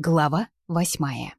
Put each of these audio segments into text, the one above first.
Глава восьмая.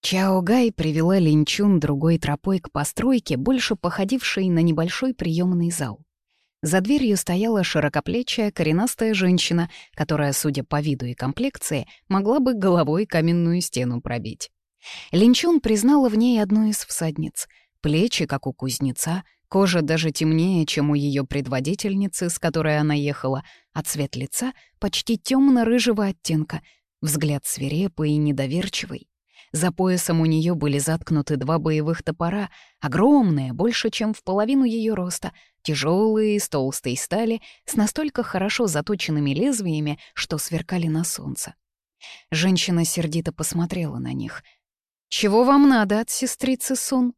Чао Гай привела Линчун другой тропой к постройке, больше походившей на небольшой приемный зал. За дверью стояла широкоплечая коренастая женщина, которая, судя по виду и комплекции, могла бы головой каменную стену пробить. Линчун признала в ней одну из всадниц. Плечи, как у кузнеца, Кожа даже темнее, чем у ее предводительницы, с которой она ехала, а цвет лица почти темно-рыжего оттенка, взгляд свирепый и недоверчивый. За поясом у нее были заткнуты два боевых топора, огромные, больше, чем в половину ее роста, тяжелые, из толстой стали, с настолько хорошо заточенными лезвиями, что сверкали на солнце. Женщина сердито посмотрела на них. «Чего вам надо от сестрицы Сун?»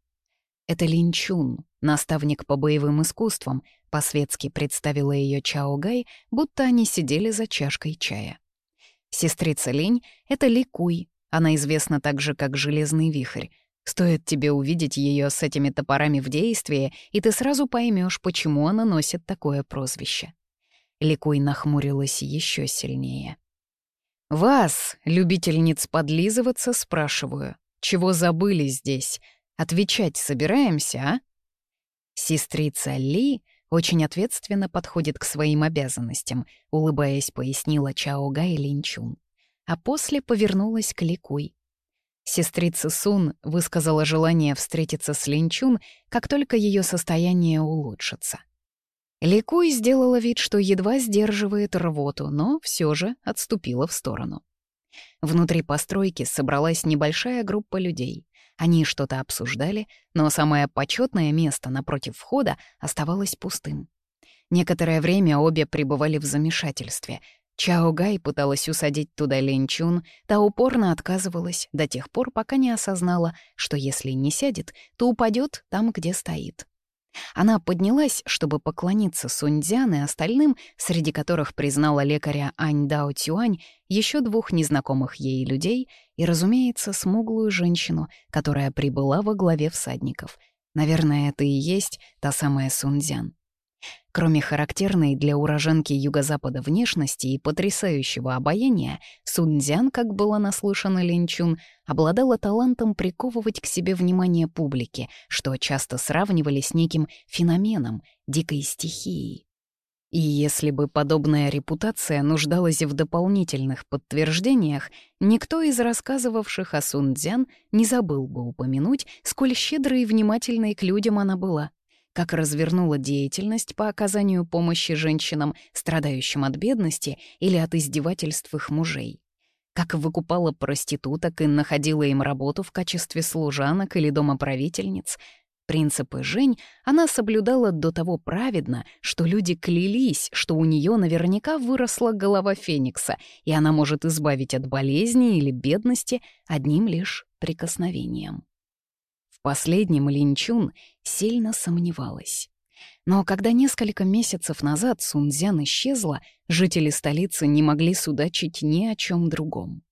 Это Лин Чун, наставник по боевым искусствам, по-светски представила ее Чао Гай, будто они сидели за чашкой чая. Сестрица Линь — это Ли Куй, она известна также как Железный Вихрь. Стоит тебе увидеть ее с этими топорами в действии, и ты сразу поймешь, почему она носит такое прозвище. Ликуй нахмурилась еще сильнее. «Вас, любительниц подлизываться, спрашиваю, чего забыли здесь?» Отвечать собираемся, а? Сестрица Ли очень ответственно подходит к своим обязанностям, улыбаясь, пояснила Чао Гай Линчун. А после повернулась к Ликуй. Сестрица Сун высказала желание встретиться с Линчун, как только ее состояние улучшится. Ликуй сделала вид, что едва сдерживает рвоту, но все же отступила в сторону. Внутри постройки собралась небольшая группа людей. Они что-то обсуждали, но самое почетное место напротив входа оставалось пустым. Некоторое время обе пребывали в замешательстве. Чао Гай пыталась усадить туда Ленчун, та упорно отказывалась до тех пор, пока не осознала, что если не сядет, то упадет там, где стоит. Она поднялась, чтобы поклониться Суньцзян и остальным, среди которых признала лекаря Ань Дао Тюань, еще двух незнакомых ей людей и, разумеется, смуглую женщину, которая прибыла во главе всадников. Наверное, это и есть та самая Суньцзян. Кроме характерной для уроженки юго-запада внешности и потрясающего обаяния, Сунцзян, как было наслышано Линчун, обладала талантом приковывать к себе внимание публики, что часто сравнивали с неким феноменом, дикой стихией. И если бы подобная репутация нуждалась в дополнительных подтверждениях, никто из рассказывавших о Сунцзян не забыл бы упомянуть, сколь щедрой и внимательной к людям она была как развернула деятельность по оказанию помощи женщинам, страдающим от бедности или от издевательств их мужей, как выкупала проституток и находила им работу в качестве служанок или домоправительниц. Принципы Жень она соблюдала до того праведно, что люди клялись, что у нее наверняка выросла голова феникса, и она может избавить от болезни или бедности одним лишь прикосновением последнем Линчун сильно сомневалась. Но когда несколько месяцев назад Сунцзян исчезла, жители столицы не могли судачить ни о чем другом.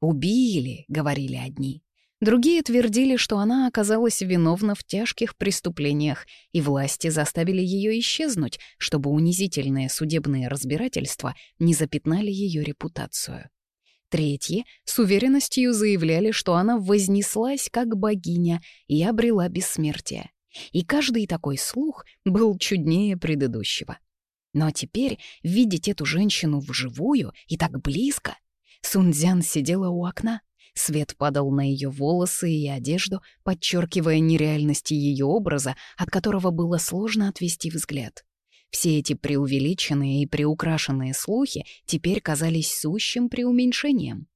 «Убили», — говорили одни. Другие твердили, что она оказалась виновна в тяжких преступлениях, и власти заставили ее исчезнуть, чтобы унизительные судебные разбирательства не запятнали ее репутацию. Третьи с уверенностью заявляли, что она вознеслась как богиня и обрела бессмертие. И каждый такой слух был чуднее предыдущего. Но теперь видеть эту женщину вживую и так близко... Сунцзян сидела у окна, Свет падал на ее волосы и одежду, подчеркивая нереальность ее образа, от которого было сложно отвести взгляд. Все эти преувеличенные и приукрашенные слухи теперь казались сущим преуменьшением.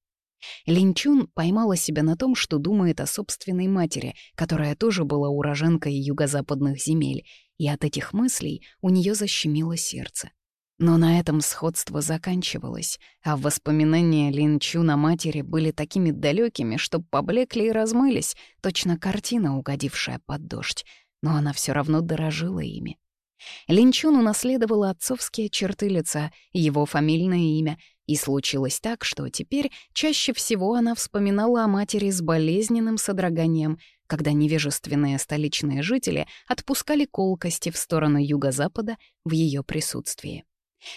Линчун поймала себя на том, что думает о собственной матери, которая тоже была уроженкой юго-западных земель, и от этих мыслей у нее защемило сердце. Но на этом сходство заканчивалось, а воспоминания Линчу на матери были такими далекими, что поблекли и размылись, точно картина, угодившая под дождь, но она все равно дорожила ими. Линчун унаследовала отцовские черты лица, его фамильное имя, и случилось так, что теперь чаще всего она вспоминала о матери с болезненным содроганием, когда невежественные столичные жители отпускали колкости в сторону юго-запада в ее присутствии.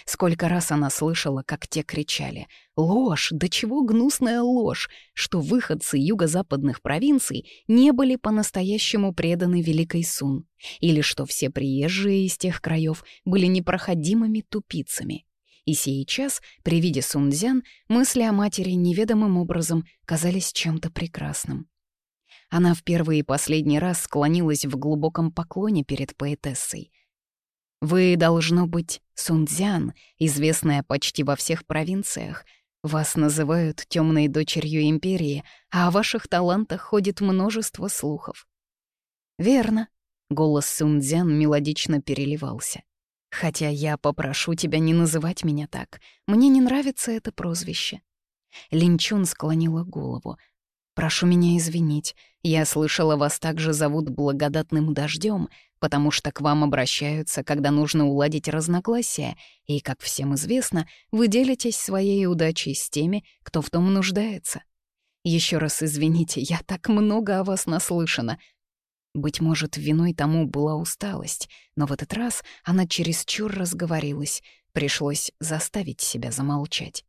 Сколько раз она слышала, как те кричали «Ложь! До да чего гнусная ложь!», что выходцы юго-западных провинций не были по-настоящему преданы Великой Сун, или что все приезжие из тех краев были непроходимыми тупицами. И сейчас, при виде Сунцзян, мысли о матери неведомым образом казались чем-то прекрасным. Она в первый и последний раз склонилась в глубоком поклоне перед поэтессой — вы, должно быть, Сунцзян, известная почти во всех провинциях. Вас называют темной дочерью империи, а о ваших талантах ходит множество слухов». «Верно», — голос Сунцзян мелодично переливался. «Хотя я попрошу тебя не называть меня так. Мне не нравится это прозвище». Линчун склонила голову. «Прошу меня извинить. Я слышала, вас также зовут благодатным дождем, потому что к вам обращаются, когда нужно уладить разногласия, и, как всем известно, вы делитесь своей удачей с теми, кто в том нуждается. Еще раз извините, я так много о вас наслышана. Быть может, виной тому была усталость, но в этот раз она чересчур разговорилась, пришлось заставить себя замолчать.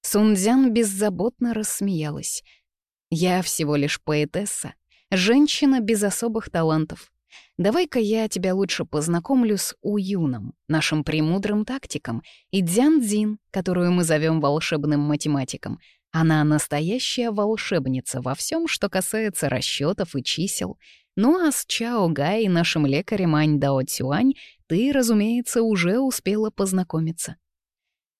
Сунцзян беззаботно рассмеялась. «Я всего лишь поэтесса, женщина без особых талантов. Давай-ка я тебя лучше познакомлю с Уюном, нашим премудрым тактиком, и Дзян-Дзин, которую мы зовем волшебным математиком. Она настоящая волшебница во всем, что касается расчетов и чисел. Ну а с Чао Гай и нашим лекарем Ань Дао Цюань ты, разумеется, уже успела познакомиться.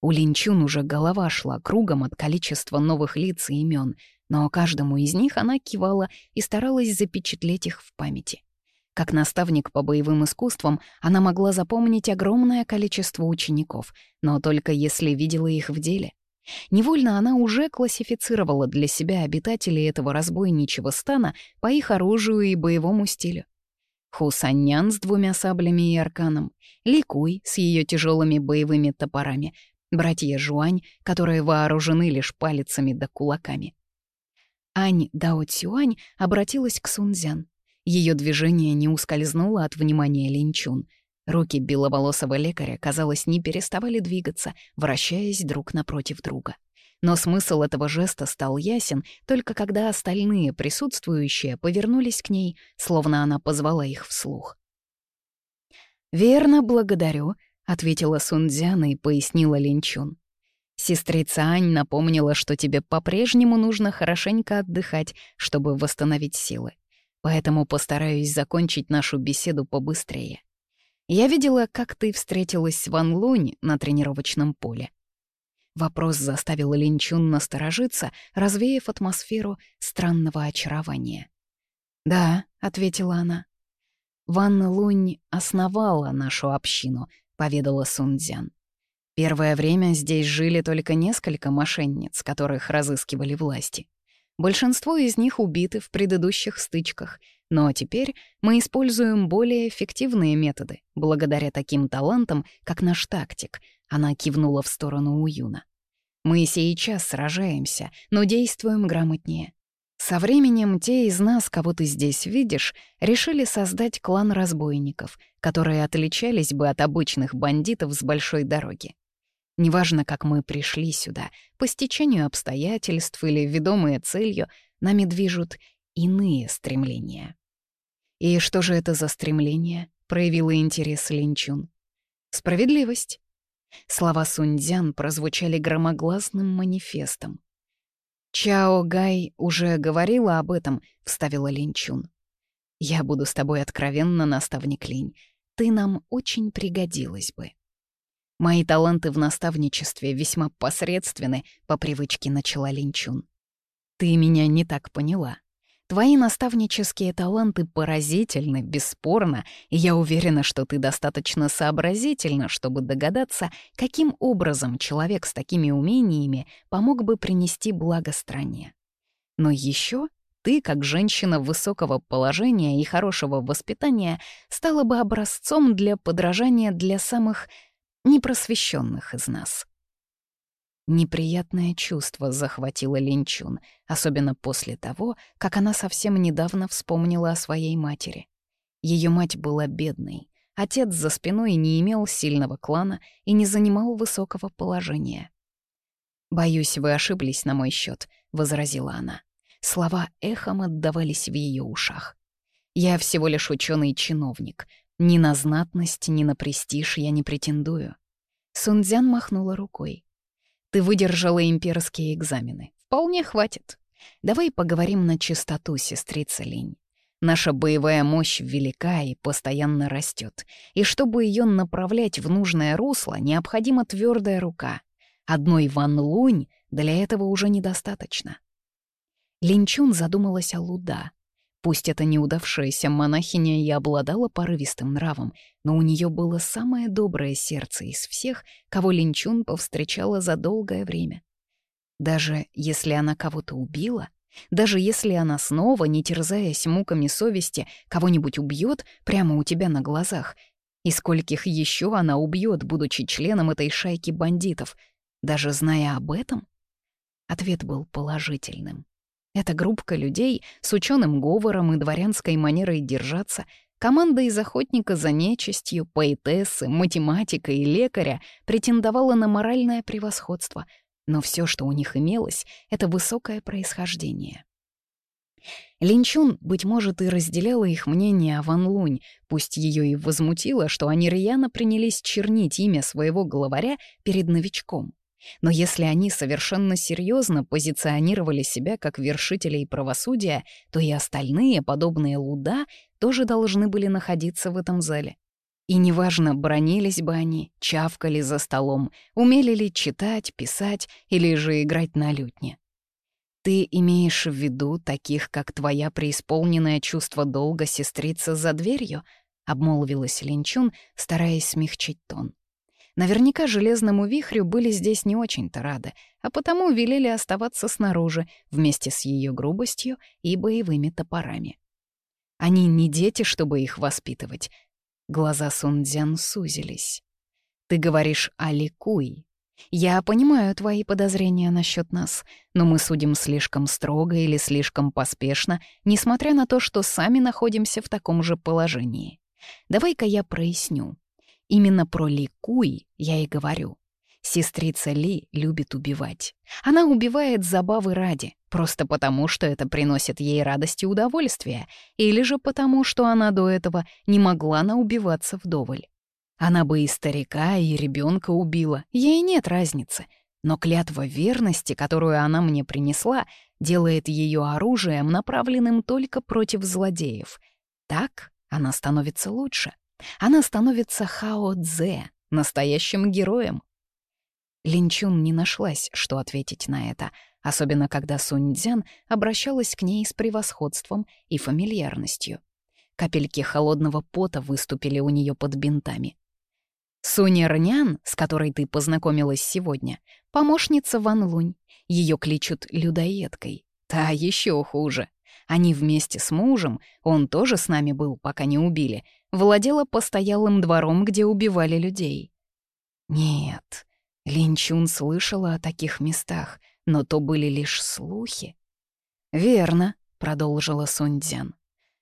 У Линчун уже голова шла кругом от количества новых лиц и имен, но каждому из них она кивала и старалась запечатлеть их в памяти. Как наставник по боевым искусствам, она могла запомнить огромное количество учеников, но только если видела их в деле. Невольно она уже классифицировала для себя обитателей этого разбойничьего стана по их оружию и боевому стилю. Хусаньян с двумя саблями и арканом, Ликуй с ее тяжелыми боевыми топорами, братья Жуань, которые вооружены лишь палицами да кулаками. Ань Дао Цюань обратилась к Сунзян. Ее движение не ускользнуло от внимания Линчун. Руки беловолосого лекаря, казалось, не переставали двигаться, вращаясь друг напротив друга. Но смысл этого жеста стал ясен, только когда остальные присутствующие повернулись к ней, словно она позвала их вслух. «Верно, благодарю», — ответила Сунцзяна и пояснила Линчун. «Сестрица Ань напомнила, что тебе по-прежнему нужно хорошенько отдыхать, чтобы восстановить силы поэтому постараюсь закончить нашу беседу побыстрее. Я видела, как ты встретилась с Ван Лунь на тренировочном поле. Вопрос заставил Линчун насторожиться, развеяв атмосферу странного очарования. «Да», — ответила она. «Ван Лунь основала нашу общину», — поведала Сунцзян. «Первое время здесь жили только несколько мошенниц, которых разыскивали власти. Большинство из них убиты в предыдущих стычках, но теперь мы используем более эффективные методы, благодаря таким талантам, как наш тактик. Она кивнула в сторону Уюна. Мы сейчас сражаемся, но действуем грамотнее. Со временем те из нас, кого ты здесь видишь, решили создать клан разбойников, которые отличались бы от обычных бандитов с большой дороги. Неважно, как мы пришли сюда, по стечению обстоятельств или ведомые целью, нами движут иные стремления. И что же это за стремление? проявила интерес Линчун. Справедливость. Слова Суньцзян прозвучали громогласным манифестом. «Чао Гай уже говорила об этом», — вставила Линчун. «Я буду с тобой откровенно, наставник Линь. Ты нам очень пригодилась бы». Мои таланты в наставничестве весьма посредственны, по привычке начала Линчун. Ты меня не так поняла. Твои наставнические таланты поразительны, бесспорно, и я уверена, что ты достаточно сообразительна, чтобы догадаться, каким образом человек с такими умениями помог бы принести благо стране. Но еще ты, как женщина высокого положения и хорошего воспитания, стала бы образцом для подражания для самых непросвещенных из нас. Неприятное чувство захватило Линчун, особенно после того, как она совсем недавно вспомнила о своей матери. Ее мать была бедной, отец за спиной не имел сильного клана и не занимал высокого положения. «Боюсь, вы ошиблись на мой счет, возразила она. Слова эхом отдавались в ее ушах. «Я всего лишь ученый чиновник ни на знатность, ни на престиж я не претендую. Сунцзян махнула рукой. Ты выдержала имперские экзамены. Вполне хватит. Давай поговорим на чистоту, сестрица Линь. Наша боевая мощь велика и постоянно растет. И чтобы ее направлять в нужное русло, необходима твердая рука. Одной Ван Лунь для этого уже недостаточно. Линчун задумалась о Луда, Пусть эта неудавшаяся монахиня и обладала порывистым нравом, но у нее было самое доброе сердце из всех, кого Линчун повстречала за долгое время. Даже если она кого-то убила, даже если она снова, не терзаясь муками совести, кого-нибудь убьет прямо у тебя на глазах, и скольких еще она убьет, будучи членом этой шайки бандитов, даже зная об этом, ответ был положительным. Эта группка людей с ученым говором и дворянской манерой держаться, команда из охотника за нечистью, поэтессы, математика и лекаря претендовала на моральное превосходство, но все, что у них имелось, — это высокое происхождение. Линчун, быть может, и разделяла их мнение о Ван Лунь, пусть ее и возмутило, что они рьяно принялись чернить имя своего главаря перед новичком. Но если они совершенно серьезно позиционировали себя как вершителей правосудия, то и остальные, подобные Луда, тоже должны были находиться в этом зале. И неважно, бронились бы они, чавкали за столом, умели ли читать, писать или же играть на лютне. Ты имеешь в виду таких, как твоя преисполненное чувство долга сестрица за дверью? обмолвилась Линчун, стараясь смягчить тон. Наверняка железному вихрю были здесь не очень-то рады, а потому велели оставаться снаружи вместе с ее грубостью и боевыми топорами. Они не дети, чтобы их воспитывать. Глаза Сунцзян сузились. Ты говоришь о ликуй. Я понимаю твои подозрения насчет нас, но мы судим слишком строго или слишком поспешно, несмотря на то, что сами находимся в таком же положении. Давай-ка я проясню. Именно про Ли Куй я и говорю. Сестрица Ли любит убивать. Она убивает забавы ради, просто потому, что это приносит ей радость и удовольствие, или же потому, что она до этого не могла наубиваться вдоволь. Она бы и старика, и ребенка убила, ей нет разницы. Но клятва верности, которую она мне принесла, делает ее оружием, направленным только против злодеев. Так она становится лучше. Она становится Хао Дзе, настоящим героем. Линчун не нашлась, что ответить на это, особенно когда Суньцзян обращалась к ней с превосходством и фамильярностью. Капельки холодного пота выступили у нее под бинтами. Суня Рнян, с которой ты познакомилась сегодня, помощница Ван Лунь. Ее кличут людоедкой. Та еще хуже. Они вместе с мужем, он тоже с нами был, пока не убили, владела постоялым двором, где убивали людей. Нет, Линчун слышала о таких местах, но то были лишь слухи. «Верно», — продолжила Сунцзян.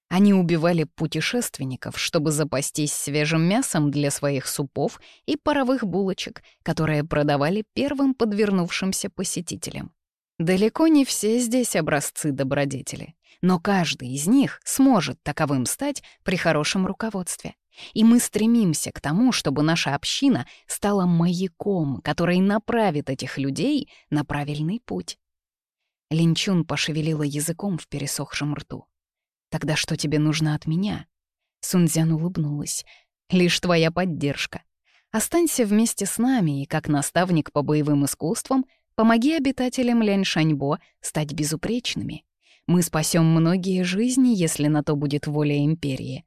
Они убивали путешественников, чтобы запастись свежим мясом для своих супов и паровых булочек, которые продавали первым подвернувшимся посетителям. Далеко не все здесь образцы добродетели, но каждый из них сможет таковым стать при хорошем руководстве. И мы стремимся к тому, чтобы наша община стала маяком, который направит этих людей на правильный путь. Линчун пошевелила языком в пересохшем рту. «Тогда что тебе нужно от меня?» Сунцзян улыбнулась. «Лишь твоя поддержка. Останься вместе с нами и, как наставник по боевым искусствам, — Помоги обитателям Ляньшаньбо стать безупречными. Мы спасем многие жизни, если на то будет воля империи.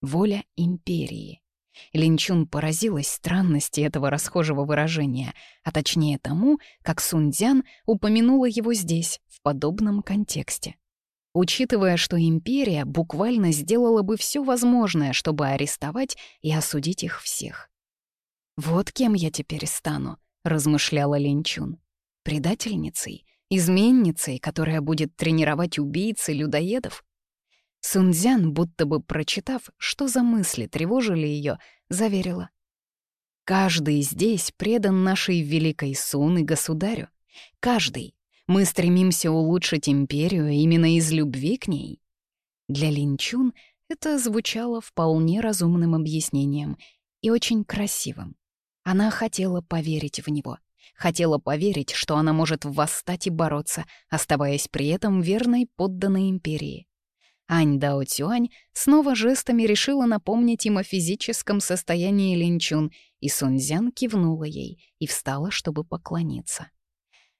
Воля империи. Линчун поразилась странности этого расхожего выражения, а точнее тому, как Сунцзян упомянула его здесь, в подобном контексте. Учитывая, что империя буквально сделала бы все возможное, чтобы арестовать и осудить их всех. Вот кем я теперь стану размышляла Ленчун. Предательницей? Изменницей, которая будет тренировать убийц и людоедов? Сунцзян, будто бы прочитав, что за мысли тревожили ее, заверила. «Каждый здесь предан нашей великой Сун и государю. Каждый. Мы стремимся улучшить империю именно из любви к ней». Для Линчун это звучало вполне разумным объяснением и очень красивым. Она хотела поверить в него. Хотела поверить, что она может восстать и бороться, оставаясь при этом верной подданной империи. Ань Дао Цюань снова жестами решила напомнить им о физическом состоянии Линчун, и Сунзян кивнула ей и встала, чтобы поклониться.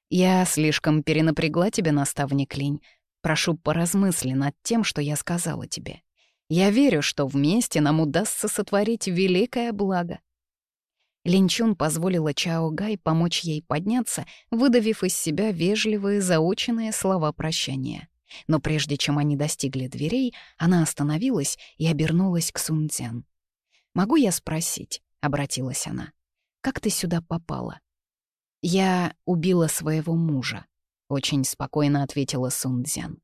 «Я слишком перенапрягла тебя, наставник Линь. Прошу, поразмысли над тем, что я сказала тебе. Я верю, что вместе нам удастся сотворить великое благо. Линчун позволила Чао Гай помочь ей подняться, выдавив из себя вежливые заученные слова прощания. Но прежде чем они достигли дверей, она остановилась и обернулась к Сунцзян. «Могу я спросить?» — обратилась она. «Как ты сюда попала?» «Я убила своего мужа», — очень спокойно ответила Сунцзян.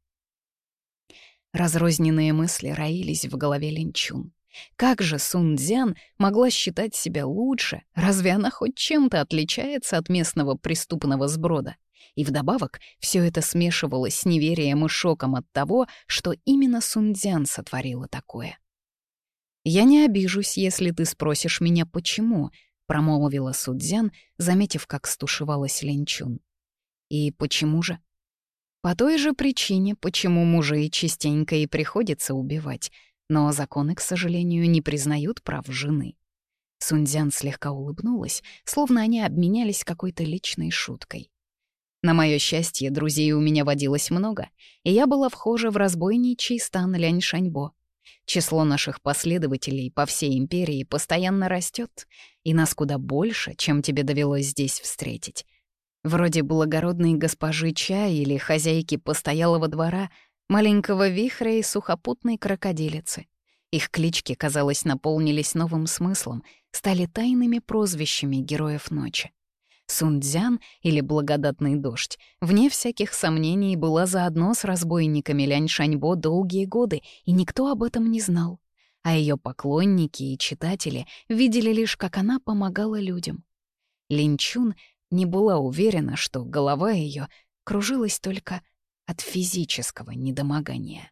Разрозненные мысли роились в голове Линчун. Как же Сун Дзян могла считать себя лучше? Разве она хоть чем-то отличается от местного преступного сброда? И вдобавок все это смешивалось с неверием и шоком от того, что именно Сундзян сотворила такое. «Я не обижусь, если ты спросишь меня, почему», — промолвила Судзян, заметив, как стушевалась Линчун. «И почему же?» «По той же причине, почему мужей частенько и приходится убивать», но законы, к сожалению, не признают прав жены. Сунцзян слегка улыбнулась, словно они обменялись какой-то личной шуткой. На мое счастье, друзей у меня водилось много, и я была вхожа в разбойничий стан Ляньшаньбо. Число наших последователей по всей империи постоянно растет, и нас куда больше, чем тебе довелось здесь встретить. Вроде благородной госпожи Ча или хозяйки постоялого двора маленького вихря и сухопутной крокодилицы. Их клички, казалось, наполнились новым смыслом, стали тайными прозвищами героев ночи. Сундзян или благодатный дождь, вне всяких сомнений, была заодно с разбойниками Лянь-Шаньбо долгие годы, и никто об этом не знал. А ее поклонники и читатели видели лишь, как она помогала людям. Линчун не была уверена, что голова ее кружилась только от физического недомогания.